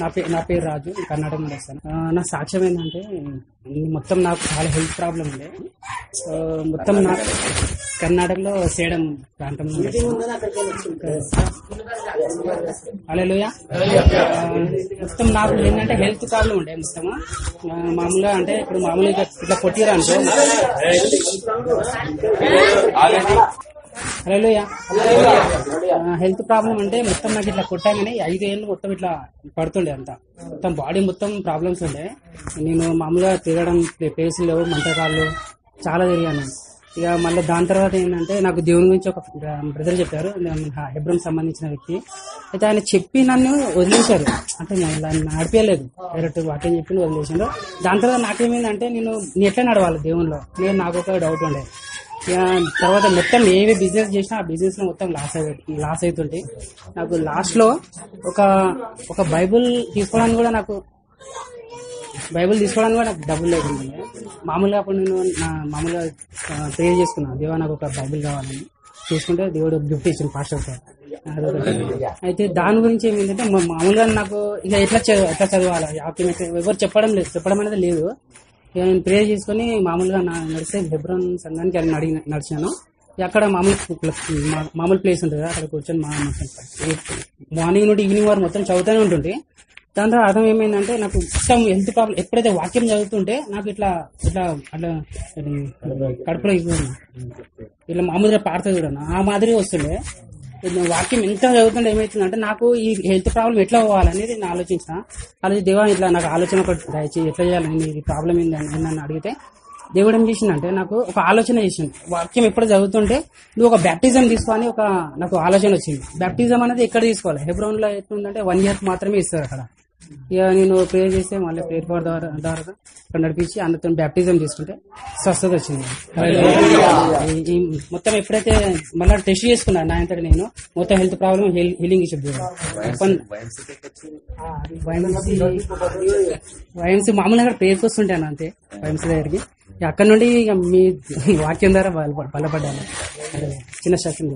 నా పేరు నా పేరు రాజు నేను కర్ణాటక నుండి వస్తాను. నా సాక్ష్యం ఏంటంటే మొత్తం నాకు చాలా హెల్త్ ప్రాబ్లం ఉండే మొత్తం నాకు కర్ణాటకలో సేడం ప్రాంతం నుండి అలెలుయా మొత్తం నాకు ఏంటంటే హెల్త్ ప్రాబ్లం ఉండే మొత్తం మామూలుగా అంటే ఇప్పుడు మామూలుగా ఇట్లా కొట్టిరా అనుకో. హలోయా హెల్త్ ప్రాబ్లం అంటే మొత్తం నాకు ఇట్లా కొట్టాగానే ఐదు ఏళ్ళు మొత్తం ఇట్లా పడుతుండే అంత. మొత్తం బాడీ మొత్తం ప్రాబ్లమ్స్ ఉండే. నేను మామూలుగా తిరగడం ప్లేస్ లేవు మంటకాళ్ళు చాలా తిరిగాను ఇక మళ్ళీ దాని తర్వాత ఏంటంటే నాకు దేవుని గురించి ఒక బ్రదర్ చెప్పారు. హెబ్రమ్ సంబంధించిన వ్యక్తి. అయితే ఆయన చెప్పి నన్ను వదిలేశారు. అంటే నేను నడిపించలేదు డైరెక్ట్ వాక్యం చెప్పి వదిలేసాడు. దాని తర్వాత నాకేమైందంటే నేను నేను ఎట్లా నడవాలి దేవునిలో? నేను నాకు ఒక డౌట్ ఉండే. తర్వాత మొత్తం ఏవి బిజినెస్ చేసినా ఆ బిజినెస్లో మొత్తం లాస్ లాస్ అవుతుంటే నాకు లాస్ట్లో ఒక ఒక బైబుల్ తీసుకోవడానికి కూడా నాకు బైబిల్ తీసుకోవడానికి కూడా నాకు డబ్బులు లేకుండా. మామూలుగా అప్పుడు నేను నా మామూలుగా ప్రేర్ చేసుకున్నాను దేవా నాకు ఒక బైబిల్ కావాలని తీసుకుంటే దేవుడు గిఫ్ట్ ఇచ్చింది పాస్టర్ సార్. అయితే దాని గురించి ఏమైందంటే మా- మామూలుగా నాకు ఇక ఎట్లా ఎట్లా చదవాలి? ఎవరు చెప్పడం లేదు. చెప్పడం అనేది లేదు. నేను ప్రే చేసుకుని మామూలుగా నా నడిస్తే హెబ్రోన్ సంఘానికి వెళ్ళి నడిగి నడిచాను. అక్కడ మామూలు మామూలు ప్లేస్ ఉంటుంది కదా అక్కడ కూర్చొని మా మార్నింగ్ నుండి ఈవినింగ్ వరకు మొత్తం చదువుతూనే ఉంటుంది దాని తర్వాత అర్థం ఏమైందంటే నాకు ఇష్టం హెల్త్ ప్రాబ్లం ఎప్పుడైతే వాక్యం చదువుతుంటే నాకు ఇట్లా ఇట్లా అట్లా కడుపులో ఇట్లా మామూలుగా పాడుతుంది కూడా ఆ మాదిరి వస్తుండే. వాక్యం ఎంత చదువుతుంటే ఏమవుతుందంటే నాకు ఈ హెల్త్ ప్రాబ్లం ఎట్లా పోవాలనేది నేను ఆలోచించిన అలాగే దేవా ఇట్లా నాకు ఆలోచన ఒకటి దయచేసి ఎట్లా చేయాలని ఈ ప్రాబ్లం ఏంది అని నన్ను అడిగితే దేవుడు ఏం చేసిందంటే నాకు ఒక ఆలోచన చేసింది వాక్యం ఎప్పుడు చదువుతుంటే నువ్వు ఒక బ్యాప్టిజం తీసుకొని ఒక నాకు ఆలోచన వచ్చింది. బ్యాప్టిజం అనేది ఎక్కడ తీసుకోవాలి? హెబ్రోన్లో ఎట్లుందంటే వన్ ఇయర్ మాత్రమే ఇస్తారు అక్కడ. నేను ప్రేర్ చేస్తే మళ్ళీ ప్రేర్ పవర్ ద్వారా ద్వారా నడిపించి అందరితో బ్యాప్టిజం తీసుకుంటే స్వస్థత వచ్చింది. మొత్తం ఎప్పుడైతే మళ్ళీ టెస్ట్ చేసుకున్నాను నా అంతటి నేను మొత్తం హెల్త్ ప్రాబ్లం హీలింగ్ ఇచ్చింది వైఎంసీ మామూలుగా ప్రేర్కి వస్తుంటాను అంతే వైఎంసీ దగ్గరికి. ఇక అక్కడ నుండి ఇక మీ వాక్యం ద్వారా బలప- బలపడ్డాను. చిన్న శాస్త్రం